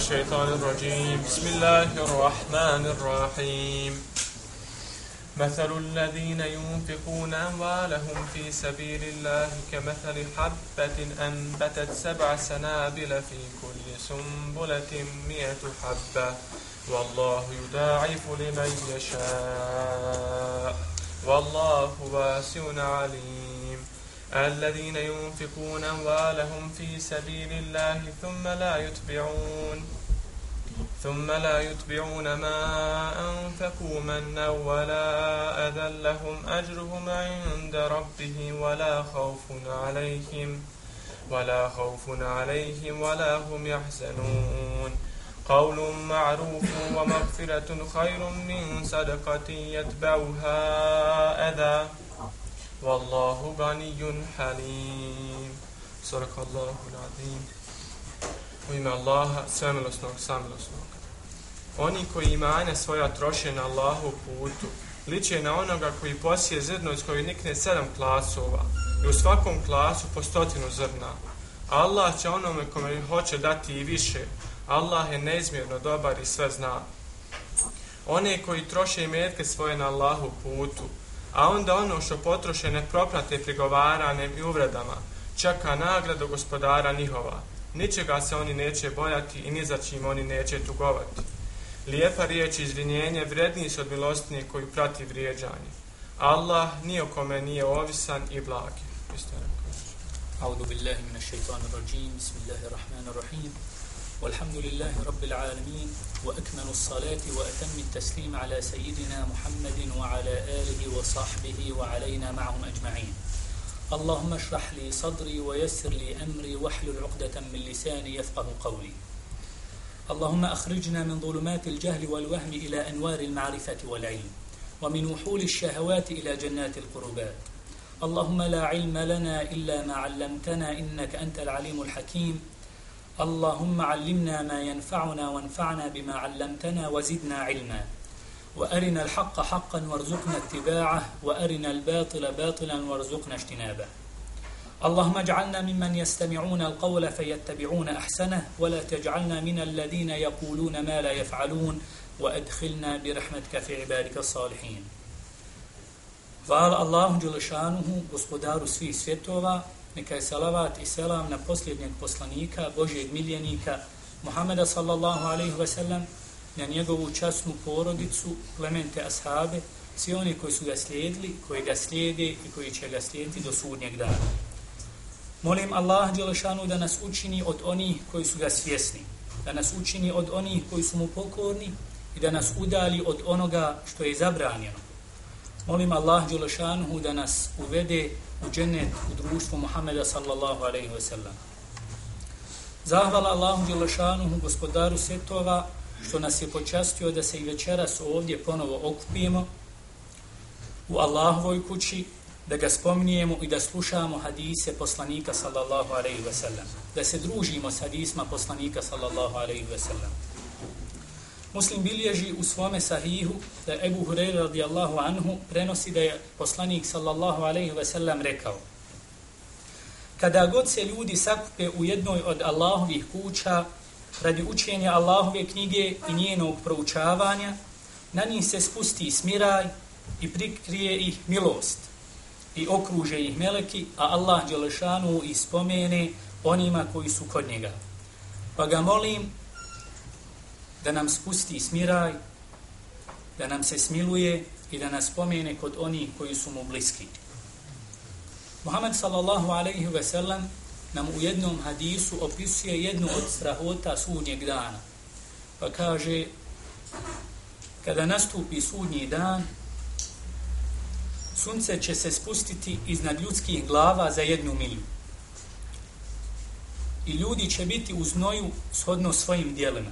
الشيطان الرجيم. بسم الله الرحمن الرحيم. مثل الذين ينفقون أموالهم في سبيل الله كمثل حبة أنبتت سبع سنابل في كل سنبلة مئة حبة. والله يداعف لمن يشاء. والله واسع عليم. الذين ينفقون أموالهم في سبيل الله ثم لا يتبعون ثم لا يتبعون ما أنفقوا منا ولا أذى لهم أجرهم عند ربهم ولا خوف عليهم ولا خوف عليهم ولا هم يحزنون. قول معروف ومغفرة خير من صدقة يتبعها أذى. Wallahu ganiyun halim. Surak Allahu l'adim. U ime Allaha, svemilosnog, samilosnog. Oni koji imane svoja troše na Allahu putu, liče na onoga koji posije zrno iz kojeg nikne sedam klasova i u svakom klasu po stotinu zrna. Allah će onome kome hoće dati i više. Allah je neizmjerno dobar i sve zna. One koji troše i metke svoje na Allahu putu, a onda ono što potroše ne proprate prigovaranem i uvredama, čeka nagradu gospodara njihova. Ničega se oni neće bojati i ni za čim oni neće tugovati. Lijepa riječ i izvinjenje vredniji su od milostnije koju prati vrijeđanje. Allah nije o kome nije ovisan i blagi. Isto je rekao. Audu billahi minash shaitanir rajim. Bismillahir rahmanir rahim. والحمد لله رب العالمين وأكمل الصلاة وأتم التسليم على سيدنا محمد وعلى آله وصحبه وعلينا معهم أجمعين. اللهم اشرح لي صدري ويسر لي أمري واحلل عقدة من لساني يفقه قولي. اللهم أخرجنا من ظلمات الجهل والوهم إلى أنوار المعرفة والعلم ومن وحول الشهوات إلى جنات القربات. اللهم لا علم لنا إلا ما علمتنا إنك أنت العليم الحكيم. اللهم علمنا ما ينفعنا وانفعنا بما علمتنا وزدنا علما. وأرنا الحق حقا وارزقنا اتباعه وأرنا الباطل باطلا وارزقنا اجتنابه. اللهم اجعلنا ممن يستمعون القول فيتبعون أحسنه ولا تجعلنا من الذين يقولون ما لا يفعلون وأدخلنا برحمتك في عبادك الصالحين. Hvala Allahu Đelešanuhu, gospodaru svih svjetova, neka je salavat i selam na posljednjeg poslanika, Božijeg miljenika, Muhameda sallallahu alaihi ve sellem, na njegovu časnu porodicu, plemente ashabe, svi oni koji su ga slijedili, koji ga slijede i koji će ga slijediti do sudnjeg dana. Molim Allah Đelešanu da nas učini od onih koji su ga svjesni, da nas učini od onih koji su mu pokorni i da nas udali od onoga što je zabranjeno. Molim Allah Đelešanu da nas uvede u džennet u društvu Muhammeda sallallahu alaihi ve sellem. Zahvala Allahu Đelešanuhu, gospodaru svjetova, što nas je počastio da se i večeras ovdje ponovo okupimo u Allahovoj kući, da ga spominjemo i da slušamo hadise poslanika sallallahu alaihi ve sellem. Da se družimo s hadisma poslanika sallallahu alaihi ve sellem. Muslim bilježi u svome sahihu da Ebu Hureyre radijallahu anhu prenosi da je poslanik sallallahu alaihi ve sellem rekao Kada god se ljudi sakupe u jednoj od Allahovih kuća, radi učenja Allahove knjige i njenog proučavanja, na njih se spusti smiraj i prikrije ih milost i okruže ih meleki, a Allah Đelešanu ispomene onima koji su kod njega. Pa ga molim da nam spusti smiraj, da nam se smiluje i da nas spomene kod onih koji su mu bliski. Muhammed sallallahu alaihi ve sellem nam u jednom hadisu opisuje jednu od strahota sudnjeg dana. Pa kaže, kada nastupi sudnji dan, sunce će se spustiti iznad ljudskih glava za jednu milju. I ljudi će biti u znoju shodno svojim dijelima.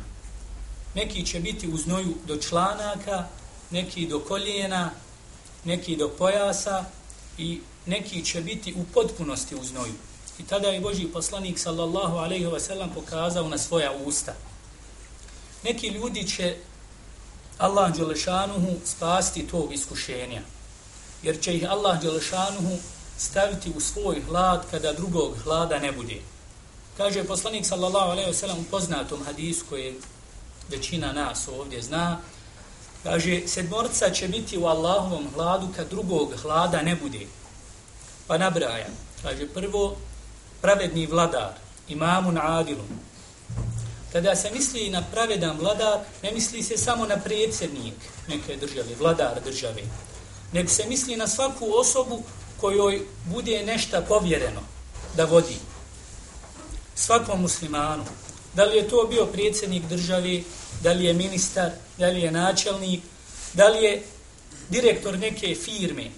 Neki će biti u znoju do članaka, neki do koljena, neki do pojasa i neki će biti u potpunosti u znoju. I tada je Boži poslanik sallallahu alaihi wa sallam pokazao na svoja usta. Neki ljudi će Allah Đelešanuhu spasti tog iskušenja. Jer će ih Allah Đelešanuhu staviti u svoj hlad kada drugog hlada ne bude. Kaže poslanik sallallahu alejhi ve sellem u poznatom hadisu koji većina nas ovdje zna, kaže sedmorca će biti u Allahovom hladu kad drugog hlada ne bude. Pa nabraja. Kaže prvo pravedni vladar, imamun adilun. Kada se misli na pravedan vladar, ne misli se samo na predsjednik neke države, vladar države, nego se misli na svaku osobu kojoj bude nešto povjereno da vodi svakom muslimanu. Da li je to bio predsjednik države, da li je ministar, da li je načelnik, da li je direktor neke firme,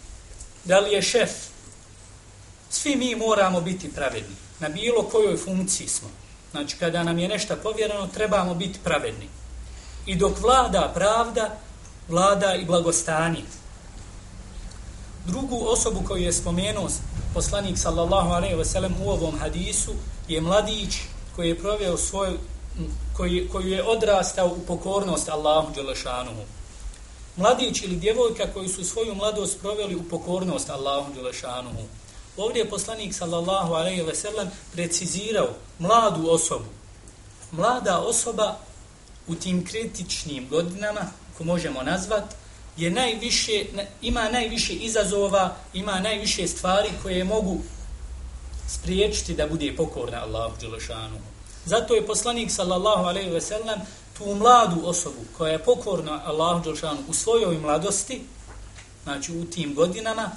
da li je šef. Svi mi moramo biti pravedni. Na bilo kojoj funkciji smo. Znači, kada nam je nešto povjereno, trebamo biti pravedni. I dok vlada pravda, vlada i blagostanje. Drugu osobu koju je spomenuo poslanik sallallahu alejhi ve sellem u ovom hadisu je mladić koji je proveo svoj koji, koji je odrastao u pokornost Allahu Đelešanuhu. Mladić ili djevojka koji su svoju mladost proveli u pokornost Allahu Đelešanuhu. Ovdje je poslanik sallallahu alejhi ve sellem precizirao mladu osobu. Mlada osoba u tim kritičnim godinama, ko možemo nazvati, je najviše, ima najviše izazova, ima najviše stvari koje mogu spriječiti da bude pokorna Allahu Đelešanu. Zato je poslanik sallallahu alaihi ve sellem tu mladu osobu koja je pokorna Allahu Đelešanu u svojoj mladosti, znači u tim godinama,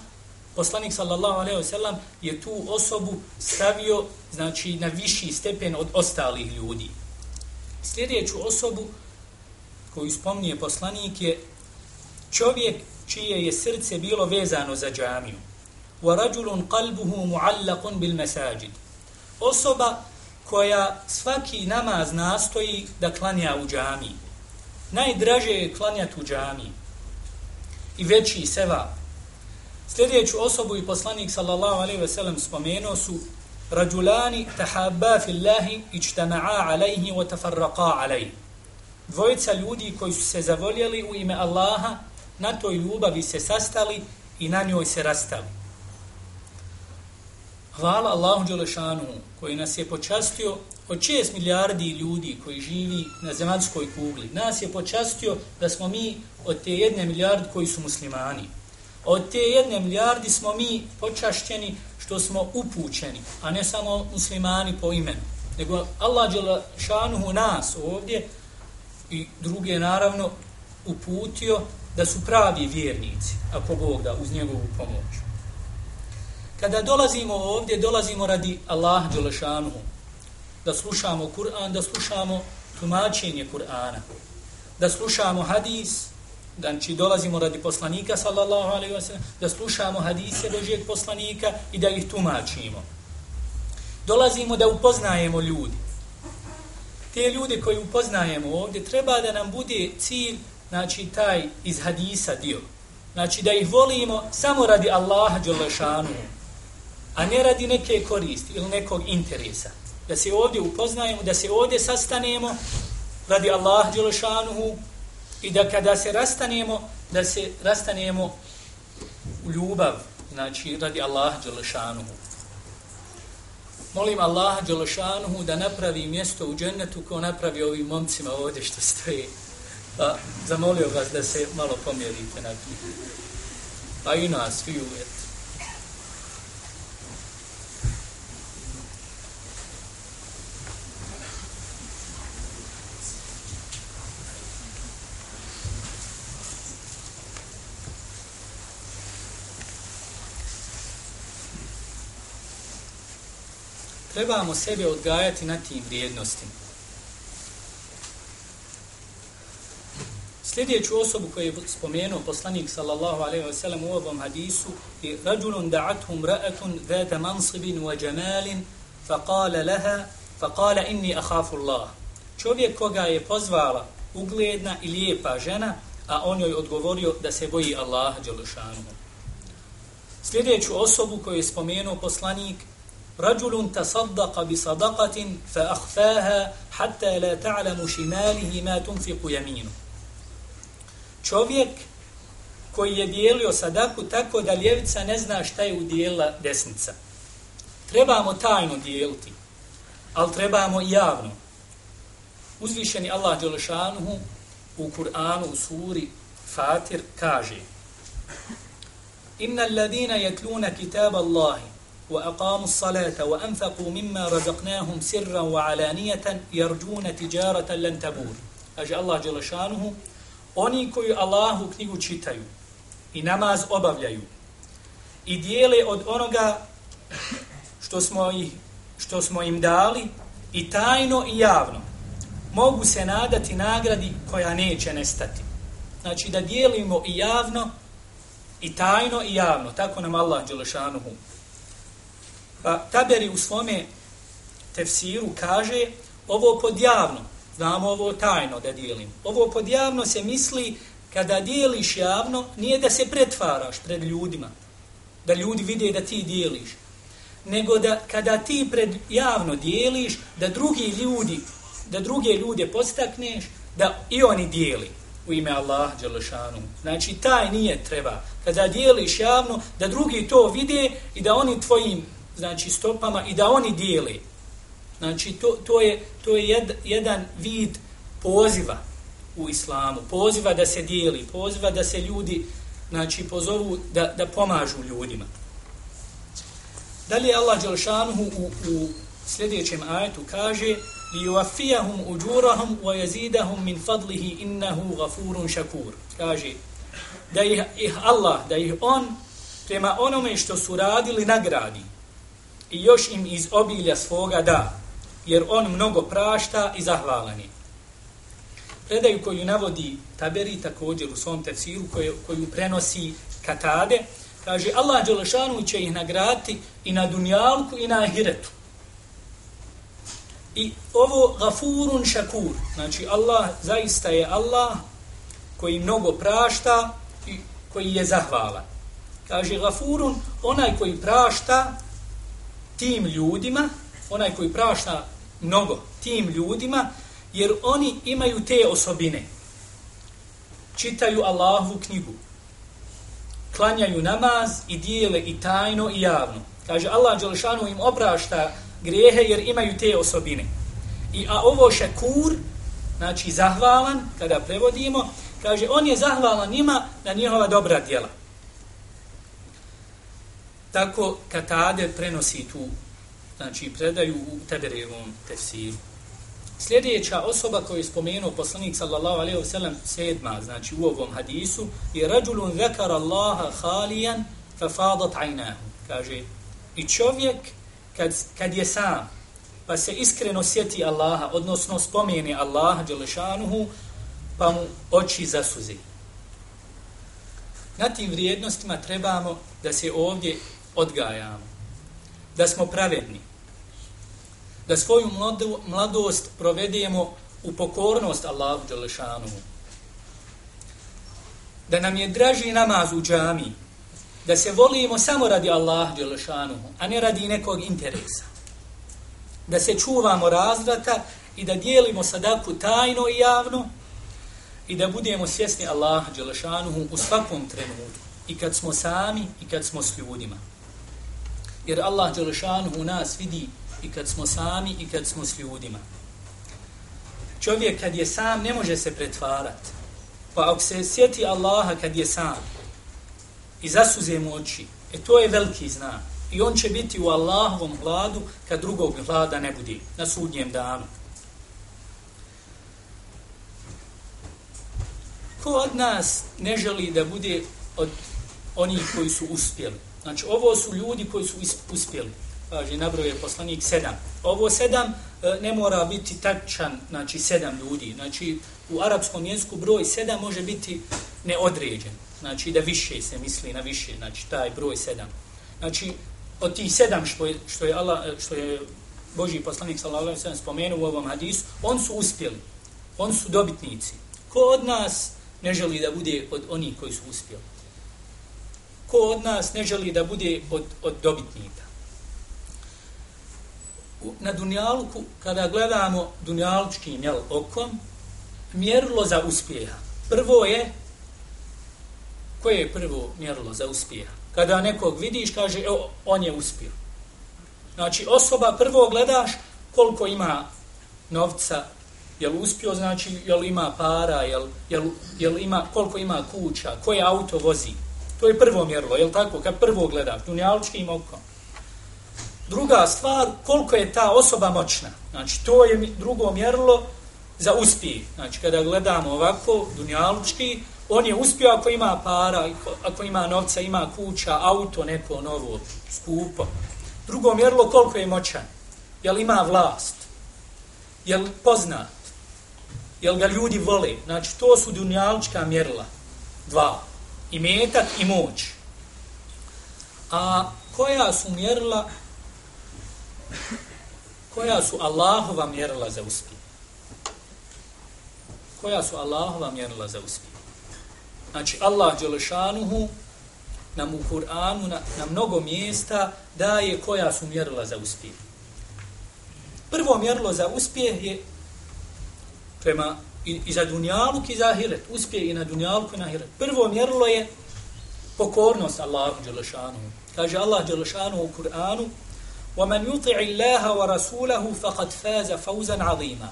poslanik sallallahu alaihi ve sellem je tu osobu stavio znači na viši stepen od ostalih ljudi. Sljedeću osobu koju spomnije poslanik je čovjek čije je srce bilo vezano za džamiju. Wa rajulun qalbuhu mu'allaqun bil masajid. Osoba koja svaki namaz nastoji da klanja u džamiji. Najdraže je klanjati u džamiji. I veći seva. Sljedeću osobu i poslanik sallallahu alejhi ve sellem spomenuo su rajulani tahabba fillahi ičtama'a alayhi wa tafarraqa alayhi. Dvojica ljudi koji su se zavoljeli u ime Allaha na toj ljubavi se sastali i na njoj se rastali. Hvala Allahu Đelešanu koji nas je počastio od 6 milijardi ljudi koji živi na zemaljskoj kugli. Nas je počastio da smo mi od te jedne milijardi koji su muslimani. Od te jedne milijardi smo mi počašćeni što smo upućeni, a ne samo muslimani po imenu. Nego Allah Đelešanu nas ovdje i druge naravno uputio da su pravi vjernici, ako Bog da, uz njegovu pomoć. Kada dolazimo ovdje, dolazimo radi Allah Đelešanu, da slušamo Kur'an, da slušamo tumačenje Kur'ana, da slušamo hadis, da znači dolazimo radi poslanika, sallallahu alaihi wa sallam, da slušamo hadise Božijeg poslanika i da ih tumačimo. Dolazimo da upoznajemo ljudi. Te ljude koji upoznajemo ovdje, treba da nam bude cilj znači taj iz hadisa dio. Znači da ih volimo samo radi Allaha Đelešanu, a ne radi neke koristi ili nekog interesa. Da se ovdje upoznajemo, da se ovdje sastanemo radi Allah Đelešanuhu i da kada se rastanemo, da se rastanemo u ljubav, znači radi Allah Đelešanuhu. Molim Allah Đelešanuhu da napravi mjesto u džennetu ko napravi ovim momcima ovdje što stoje Pa zamolio vas da se malo pomjerite na knjigu. Pa i nas, svi uvjet. Trebamo sebe odgajati na tim vrijednostima. Sljedeću osobu koju je spomenuo poslanik sallallahu alejhi ve sellem u ovom hadisu je rajulun da'atuhum ra'atun zata mansibin wa jamalin fa qala laha fa qala inni akhafu Allah. Čovjek koga je pozvala ugledna i lijepa žena, a on joj odgovorio da se boji Allaha dželešanu. Sljedeću osobu koju je spomenuo poslanik رجل تصدق بصدقة فأخفاها حتى لا تعلم شماله ما تنفق يمينه čovjek koji je dijelio sadaku tako da ljevica ne zna šta je udijela desnica. Trebamo tajno dijeliti. ali trebamo i javno. Uzvišeni Allah Đelešanuhu u Kur'anu, u suri Fatir, kaže Inna alladina jetluna kitab Allahi wa aqamu salata wa رزقناهم mimma razaqnahum sirran wa لن تبور tijaratan lan جل شانه Allah oni koji Allahu knjigu čitaju i namaz obavljaju i dijele od onoga što smo, ih, što smo im dali i tajno i javno, mogu se nadati nagradi koja neće nestati. Znači da dijelimo i javno i tajno i javno. Tako nam Allah Đelešanuhu. Pa Taberi u svome tefsiru kaže ovo podjavno, znamo ovo tajno da dijelim. Ovo podjavno se misli kada dijeliš javno, nije da se pretvaraš pred ljudima, da ljudi vide da ti dijeliš, nego da kada ti pred javno dijeliš, da drugi ljudi, da druge ljude postakneš, da i oni dijeli u ime Allah Đelešanu. Znači, taj nije treba. Kada dijeliš javno, da drugi to vide i da oni tvojim znači, stopama i da oni dijeli. Znači, to, to je, to je jed, jedan vid poziva u islamu. Poziva da se dijeli, poziva da se ljudi znači, pozovu da, da pomažu ljudima. Dalje Allah Đelšanuhu u, u sljedećem ajetu kaže لِيُوَفِّيَهُمْ أُجُورَهُمْ وَيَزِيدَهُمْ مِنْ فَضْلِهِ إِنَّهُ غَفُورٌ شَكُورٌ kaže da ih, ih Allah, da ih On prema onome što su radili nagradi i još im iz obilja svoga da, jer On mnogo prašta i zahvalan je. Predaju koju navodi Taberi također u svom tefsiru koju, koju prenosi Katade, kaže Allah Đelešanu će ih nagraditi i na dunjalku i na ahiretu. I ovo gafurun šakur, znači Allah zaista je Allah koji mnogo prašta i koji je zahvalan. Kaže gafurun, onaj koji prašta tim ljudima, onaj koji prašta mnogo tim ljudima, jer oni imaju te osobine. Čitaju Allahovu knjigu, klanjaju namaz i dijele i tajno i javno. Kaže Allah Đelešanu im oprašta grijehe jer imaju te osobine. I a ovo šakur, znači zahvalan, kada prevodimo, kaže on je zahvalan njima na njihova dobra djela. Tako Katade prenosi tu, znači predaju u Teberevom tefsiru. Sljedeća osoba koju je spomenuo poslanik sallallahu alaihi wa sallam sedma, znači u ovom hadisu, je rađulun zekar Allaha halijan fa fadat ajnahu. Kaže, i čovjek kad, kad je sam, pa se iskreno sjeti Allaha, odnosno spomeni Allaha Đelešanuhu, pa mu oči zasuzi. Na tim vrijednostima trebamo da se ovdje odgajamo, da smo pravedni, da svoju mladu, mladost provedemo u pokornost Allahu Đelešanu, da nam je draži namaz u džami, da se volimo samo radi Allah Đelešanu, a ne radi nekog interesa, da se čuvamo razvrata i da dijelimo sadaku tajno i javno i da budemo svjesni Allah Đelešanuhu u svakom trenutku, i kad smo sami i kad smo s ljudima. Jer Allah Đelešanuhu nas vidi i kad smo sami i kad smo s ljudima. Čovjek kad je sam ne može se pretvarati. Pa ako se sjeti Allaha kad je sam i zasuze mu oči, e to je veliki znak. I on će biti u Allahovom hladu kad drugog hlada ne budi na sudnjem danu. Ko od nas ne želi da bude od onih koji su uspjeli? Znači, ovo su ljudi koji su uspjeli kaže, nabroje poslanik sedam. Ovo sedam e, ne mora biti tačan, znači sedam ljudi. Znači, u arapskom jeziku broj sedam može biti neodređen. Znači, da više se misli na više, znači, taj broj sedam. Znači, od tih sedam što je, što je, Allah, e, što je Boži poslanik sallallahu alejhi ve sellem spomenuo u ovom hadisu, on su uspjeli. On su dobitnici. Ko od nas ne želi da bude od onih koji su uspjeli? Ko od nas ne želi da bude od, od dobitnika? na dunjalku, kada gledamo dunjalučkim jel, okom, mjerilo za uspjeha. Prvo je, koje je prvo mjerilo za uspjeha? Kada nekog vidiš, kaže, evo, on je uspio. Znači, osoba prvo gledaš koliko ima novca, jel uspio, znači, jel ima para, jel, jel, jel ima, koliko ima kuća, koje auto vozi. To je prvo mjerilo, je li tako, kad prvo gledaš, dunjalučkim okom. Druga stvar, koliko je ta osoba moćna. Znači, to je drugo mjerilo za uspjeh. Znači, kada gledamo ovako, dunjalučki, on je uspio ako ima para, ako ima novca, ima kuća, auto, neko novo, skupo. Drugo mjerilo, koliko je moćan. Jel ima vlast? Jel poznat? Jel ga ljudi vole? Znači, to su dunjalučka mjerila. Dva. I metak i moć. A koja su mjerila koja su Allahova mjerila za uspjeh? Koja su Allahova mjerila za uspjeh? Znači, Allah Đelešanuhu nam u Kur'anu na, na mnogo mjesta daje koja su mjerila za uspjeh. Prvo mjerilo za uspjeh je prema i, i za dunjaluk i za ahiret. Uspjeh i na dunjaluk i na ahiret. Prvo mjerilo je pokornost Allahu Đelešanuhu. Kaže Allah Đelešanuhu u Kur'anu وَمَنْ يُطِعِ اللَّهَ وَرَسُولَهُ فَقَدْ فَازَ فَوْزًا عَظِيمًا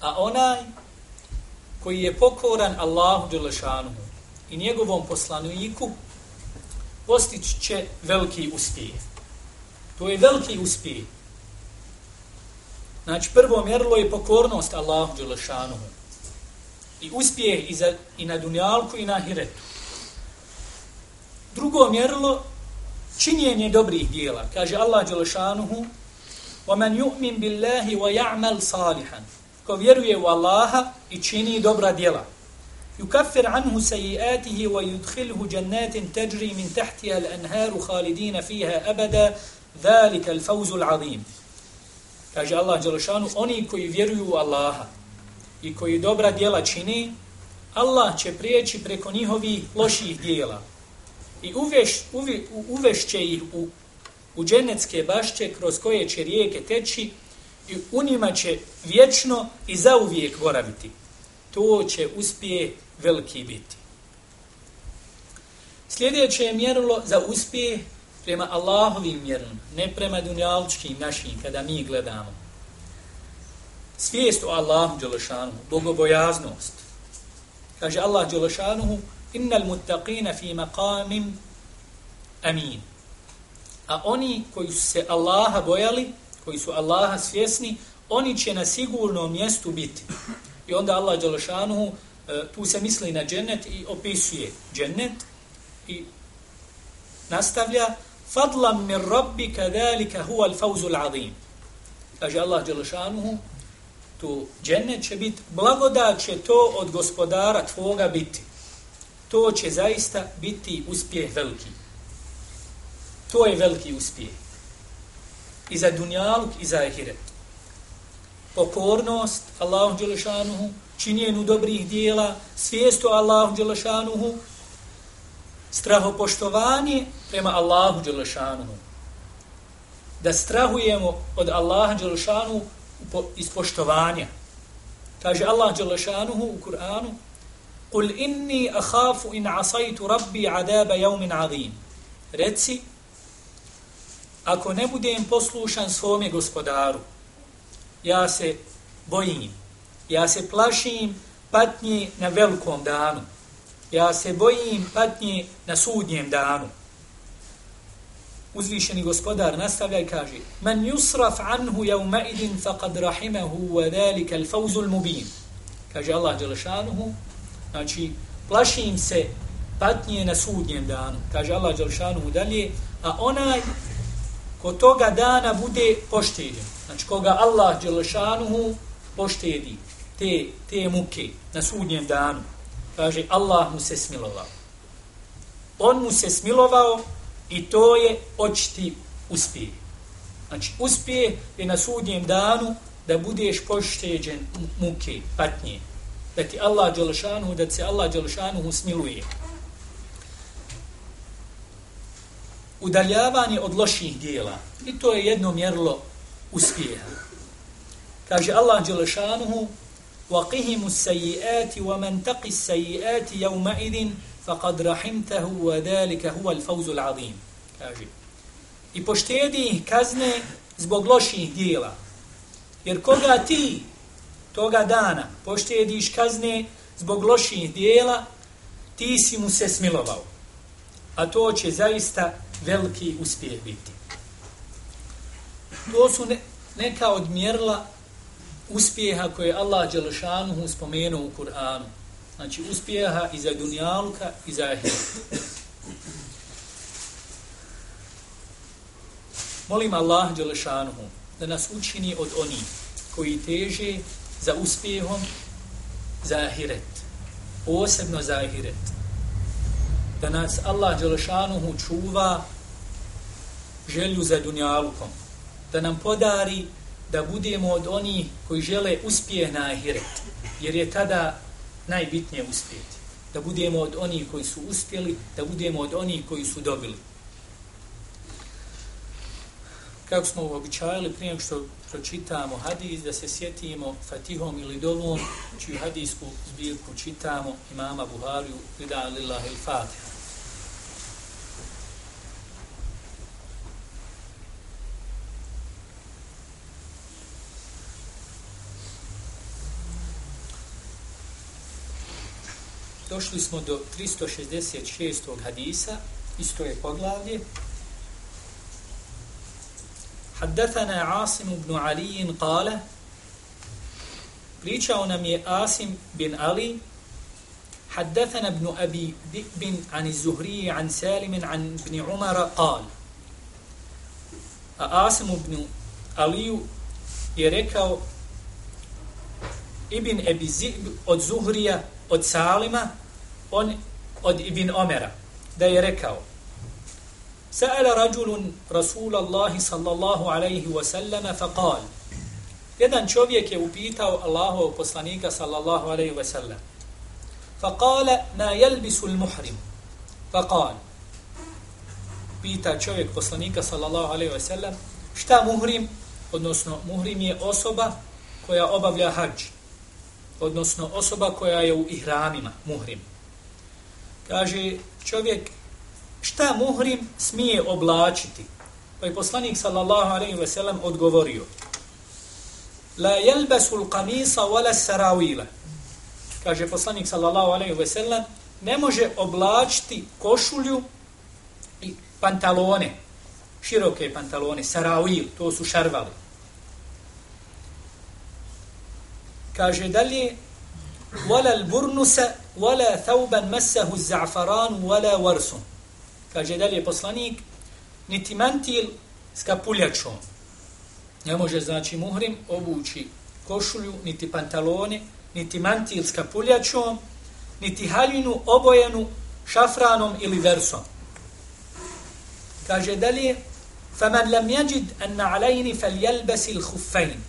A onaj koji je pokoran Allahu Đelešanuhu i njegovom poslaniku postići će veliki uspjeh. To je veliki uspjeh. Znači, prvo mjerilo je pokornost Allahu Đelešanuhu. I uspjeh i, za, i na dunjalku i na hiretu. Drugo mjerilo činjenje dobrih dijela. Kaže Allah Đelešanuhu وَمَنْ يُؤْمِنْ بِاللَّهِ وَيَعْمَلْ صَالِحًا Ko vjeruje u Allaha i čini dobra dijela. يكفر عنه سيئاته ويدخله جنات تجري من تحتها الأنهار خالدين فيها أبدا ذلك الفوز العظيم kaže Allah Đelešanu, oni koji vjeruju u Allaha i koji dobra djela čini, Allah će prijeći preko njihovih loših djela i uveš, uve, uvešće ih u, u dženecke bašće kroz koje će rijeke teći i u njima će vječno i zauvijek boraviti. To će uspije veliki biti. Sljedeće je mjerilo za uspjeh prema Allahovim mjerilom, ne prema dunjalčkim našim, kada mi gledamo. Svijest o Allahu Đelešanuhu, bogobojaznost. Kaže Allah Đelešanuhu, innal muttaqina fi maqamim amin. A oni koji su se Allaha bojali, koji su Allaha svjesni, oni će na sigurnom mjestu biti. I onda Allah Đelešanuhu e, tu se misli na džennet i opisuje džennet i nastavlja fadlan min rabbika zalika huwa al-fawz al-azim. Kaže Allah dželešanuhu tu džennet će biti blagodat će to od gospodara tvoga biti. To će zaista biti uspjeh veliki. To je veliki uspjeh. I za dunjaluk i za ahiret. Pokornost Allahu Đelešanuhu, činjenu dobrih dijela, svijestu Allahu Đelešanuhu, strahopoštovanje prema Allahu Đelešanuhu. Da strahujemo od Allaha Đelešanuhu ispoštovanja. Kaže Allah Đelešanuhu u Kur'anu, Qul inni ahafu in asajtu rabbi adaba jaumin adim. Reci, ako ne budem poslušan svome gospodaru, ja se bojim Ja se plašim patnje na velikom danu. Ja se bojim patnje na sudnjem danu. Uzvišeni gospodar nastavlja i kaže Man yusraf anhu jevma idin faqad rahimahu wa dhalika al fawzul mubin. Kaže Allah Đelešanuhu, znači plašim se patnje na sudnjem danu. Kaže Allah Đelešanuhu dalje, a onaj ko toga dana bude pošteđen. Znači koga Allah Đelešanuhu poštedi te, te muke na sudnjem danu. Kaže, Allah mu se smilovao. On mu se smilovao i to je očiti uspije. Znači, uspije je na sudnjem danu da budeš pošteđen muke, patnje. Da ti Allah Đelšanuhu, da se Allah Đelšanuhu smiluje. Udaljavanje od loših dijela. I to je jedno mjerlo uspjeha. Kaže Allah Đelšanuhu, وقهم السيئات ومن تقي السيئات يومئذ faqad rahimtahu wa dhalika huwa al-fawz al-azim. Kaže. I poštedi ih kazne zbog loših djela. Jer koga ti toga dana poštediš kazne zbog loših djela, ti si mu se smilovao. A to će zaista veliki uspjeh biti. To su neka od uspjeha koje Allah Đelšanuhu spomenuo u Kur'anu. Znači uspjeha i za dunjaluka i za ahiret. Molim Allah Đelešanuhu da nas učini od onih koji teže za uspjehom za ahiret. Posebno za ahiret. Da nas Allah Đelešanuhu čuva želju za dunjalukom. Da nam podari da budemo od onih koji žele uspjeh na ahiret. Jer je tada najbitnije uspjeti. Da budemo od onih koji su uspjeli, da budemo od onih koji su dobili kako smo uobičajali prije što pročitamo hadis, da se sjetimo fatihom ili dovom, čiju hadisku zbirku čitamo imama Buhariju, vida lillahi il-Fatiha. Došli smo do 366. hadisa, isto je poglavlje, حدثنا عاصم بن علي قال pričao nam je Asim bin Ali حدثنا ابن أبي ذئب عن الزهري عن سالم عن ابن عمر قال Asim ibn Aliju je rekao Ibn Ebi Zib od Zuhrija, od Salima, on od Ibn Omera, da je rekao, Sa'ala rađulun Rasulallahi sallallahu alaihi wasallam faqal, jedan čovjek je upitao Allahov poslanika sallallahu alaihi wasallam, faqal, ma jelbisu muhrim, faqal, pita čovjek poslanika sallallahu alaihi wasallam, šta muhrim, odnosno muhrim je osoba koja obavlja hađ, odnosno osoba koja je u ihramima, muhrim. Kaže čovjek šta muhrim smije oblačiti? Pa je poslanik sallallahu alaihi ve sellem odgovorio La jelbesu l'kamisa wala sarawila. Kaže poslanik sallallahu alaihi ve sellem ne može oblačiti košulju i pantalone, široke pantalone, sarawil, to su šarvali. Kaže dalje wala l'burnusa wala thauban masahu za'faran wala warsun kaže dalje poslanik, niti mantil s kapuljačom. Ne može, znači, muhrim obući košulju, niti pantalone, niti mantil s kapuljačom, niti haljinu obojenu šafranom ili versom. Kaže dalje, فَمَنْ لَمْ يَجِدْ أَنَّ عَلَيْنِ فَلْيَلْبَسِ الْخُفَّيْنِ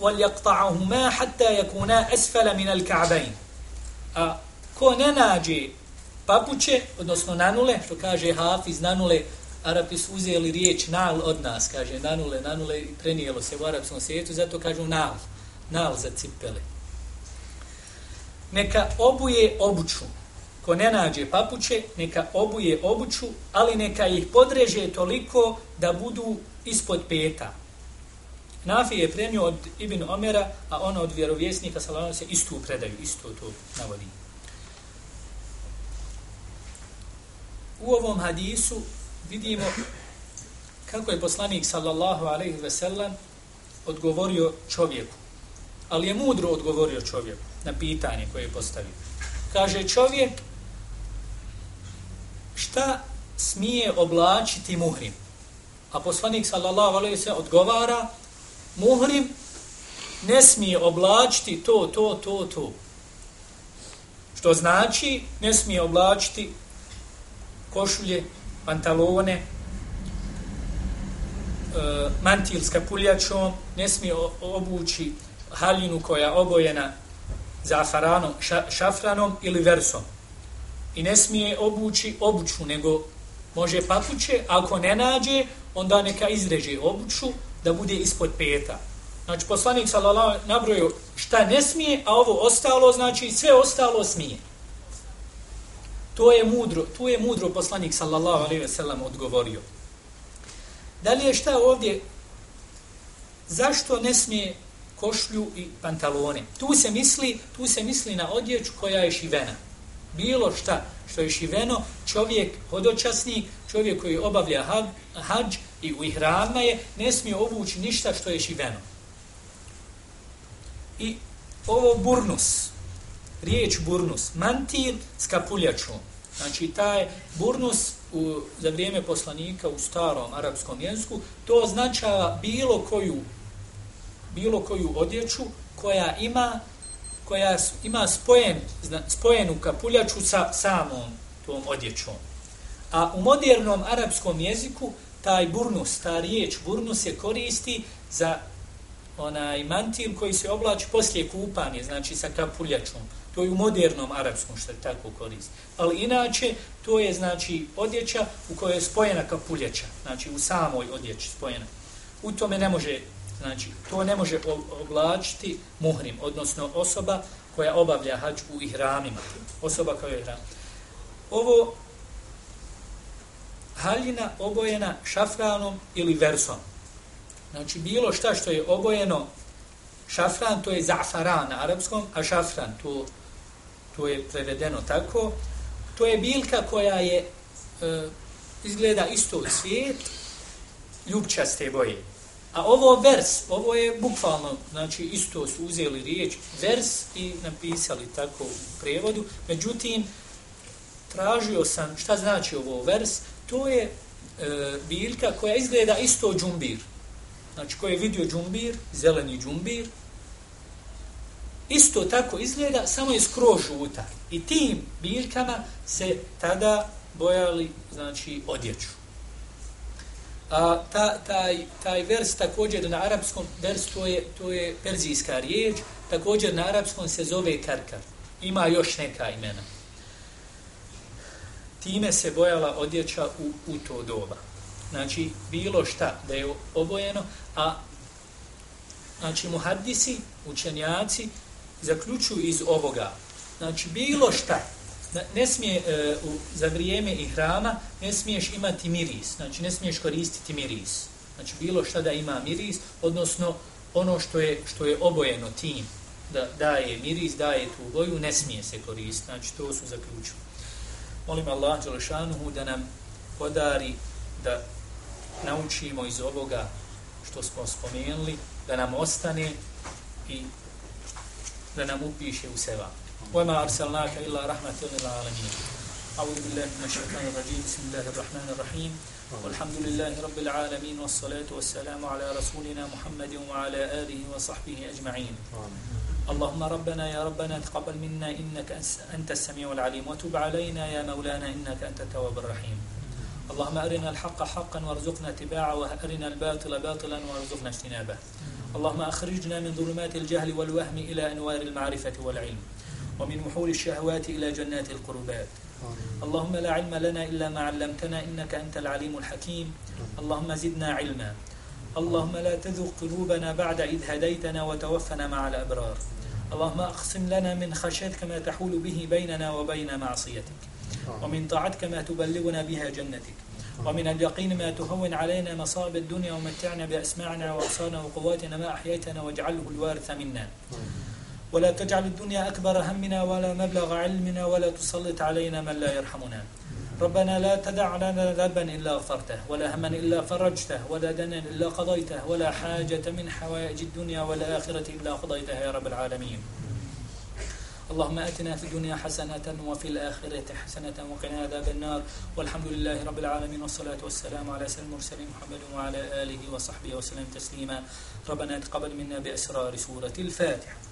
وَلْيَقْطَعَهُمَا حَتَّى يَكُونَا أَسْفَلَ مِنَ الْكَعْبَيْنِ A ko ne nađe papuće, odnosno nanule, što kaže Hafiz, nanule, Arapi su uzeli riječ nal od nas, kaže nanule, nanule, i prenijelo se u arapskom svijetu, zato kažu nal, nal za cipele. Neka obuje obuću, ko ne nađe papuće, neka obuje obuću, ali neka ih podreže toliko da budu ispod peta. Nafi je prenio od Ibn Omera, a ona od vjerovjesnika, salavano se, istu predaju, isto to navodi. u ovom hadisu vidimo kako je poslanik sallallahu alaihi ve sellem odgovorio čovjeku. Ali je mudro odgovorio čovjeku na pitanje koje je postavio. Kaže čovjek šta smije oblačiti muhrim? A poslanik sallallahu alaihi ve sellem odgovara muhrim ne smije oblačiti to, to, to, to. Što znači ne smije oblačiti košulje, pantalone, e, mantil s kapuljačom, ne smije obući haljinu koja obojena zafaranom, ša, šafranom ili versom. I ne smije obući obuću, nego može papuće, ako ne nađe, onda neka izreže obuću da bude ispod peta. Znači, poslanik sallallahu nabrojio šta ne smije, a ovo ostalo, znači sve ostalo smije. To je mudro, tu je mudro poslanik sallallahu alejhi ve sellem odgovorio. Da li je šta ovdje zašto ne smije košlju i pantalone? Tu se misli, tu se misli na odjeću koja je šivena. Bilo šta što je šiveno, čovjek hodočasnik, čovjek koji obavlja hađ i u ihrama je, ne smije obući ništa što je šiveno. I ovo burnus, riječ burnus, mantil s kapuljačom. Znači, taj burnus u, za vrijeme poslanika u starom arapskom jeziku, to označava bilo koju, bilo koju odjeću koja ima koja ima spojen, spojenu kapuljaču sa samom tom odjećom. A u modernom arapskom jeziku taj burnus, ta riječ burnus se koristi za onaj mantil koji se oblači poslije kupanje, znači sa kapuljačom. To je u modernom arapskom što je tako koristi. Ali inače, to je znači odjeća u kojoj je spojena kapuljača, znači u samoj odjeći spojena. U tome ne može, znači, to ne može oblačiti muhrim, odnosno osoba koja obavlja hađ u ihramima. Osoba koja je ihram. Ovo haljina obojena šafranom ili versom. Znači, bilo šta što je obojeno šafran, to je zafaran na arapskom, a šafran, to, to je prevedeno tako, to je bilka koja je, e, izgleda isto u svijet, ljubčaste boje. A ovo vers, ovo je bukvalno, znači isto su uzeli riječ vers i napisali tako u prevodu. Međutim, tražio sam šta znači ovo vers, to je e, biljka koja izgleda isto džumbir. Znači, ko je vidio džumbir, zeleni džumbir, isto tako izgleda, samo je skroz žuta. I tim biljkama se tada bojali, znači, odjeću. A ta, taj, taj vers također na arapskom, vers to je, to je perzijska riječ, također na arapskom se zove karkar. Ima još neka imena. Time se bojala odjeća u, u to doba. Znači, bilo šta da je obojeno, a znači, muhaddisi, učenjaci, zaključuju iz ovoga. Znači, bilo šta, ne smije e, u, za vrijeme i hrama ne smiješ imati miris, znači ne smiješ koristiti miris. Znači bilo šta da ima miris, odnosno ono što je što je obojeno tim da daje miris, daje tu boju, ne smije se koristiti. Znači to su zaključili. Molim Allah Đelešanuhu da nam podari da naučimo iz ovoga što smo spomenuli, da nam ostane i da nam upiše u seba. وما أرسلناك إلا رحمة للعالمين أعوذ بالله من الشيطان الرجيم بسم الله الرحمن الرحيم والحمد لله رب العالمين والصلاة والسلام على رسولنا محمد وعلى آله وصحبه أجمعين اللهم ربنا يا ربنا تقبل منا إنك أنت السميع العليم وتب علينا يا مولانا إنك أنت التواب الرحيم. اللهم أرنا الحق حقا وارزقنا اتباعه وأرنا الباطل باطلا وارزقنا اجتنابه. اللهم أخرجنا من ظلمات الجهل والوهم إلى أنوار المعرفة والعلم ومن وحول الشهوات إلى جنات القربات. اللهم لا علم لنا إلا ما علمتنا إنك أنت العليم الحكيم. اللهم زدنا علما. اللهم لا تذق قلوبنا بعد إذ هديتنا وتوفنا مع الأبرار. اللهم أقسم لنا من خشيتك ما تحول به بيننا وبين معصيتك. ومن طاعتك ما تبلغنا بها جنتك. ومن اليقين ما تهون علينا مصائب الدنيا ومتعنا بأسماعنا وأبصارنا وقواتنا ما أحييتنا واجعله الوارث منا. ولا تجعل الدنيا أكبر همنا ولا مبلغ علمنا ولا تسلط علينا من لا يرحمنا. ربنا لا تدع لنا ذنبا إلا غفرته ولا هما إلا فرجته ولا دنا إلا قضيته ولا حاجة من حوائج الدنيا والآخرة إلا قضيتها يا رب العالمين. اللهم آتنا في الدنيا حسنة وفي الآخرة حسنة وقنا عذاب النار. والحمد لله رب العالمين والصلاة والسلام على سيد المرسلين محمد وعلى آله وصحبه وسلم تسليما. ربنا تقبل منا بأسرار سورة الفاتحة.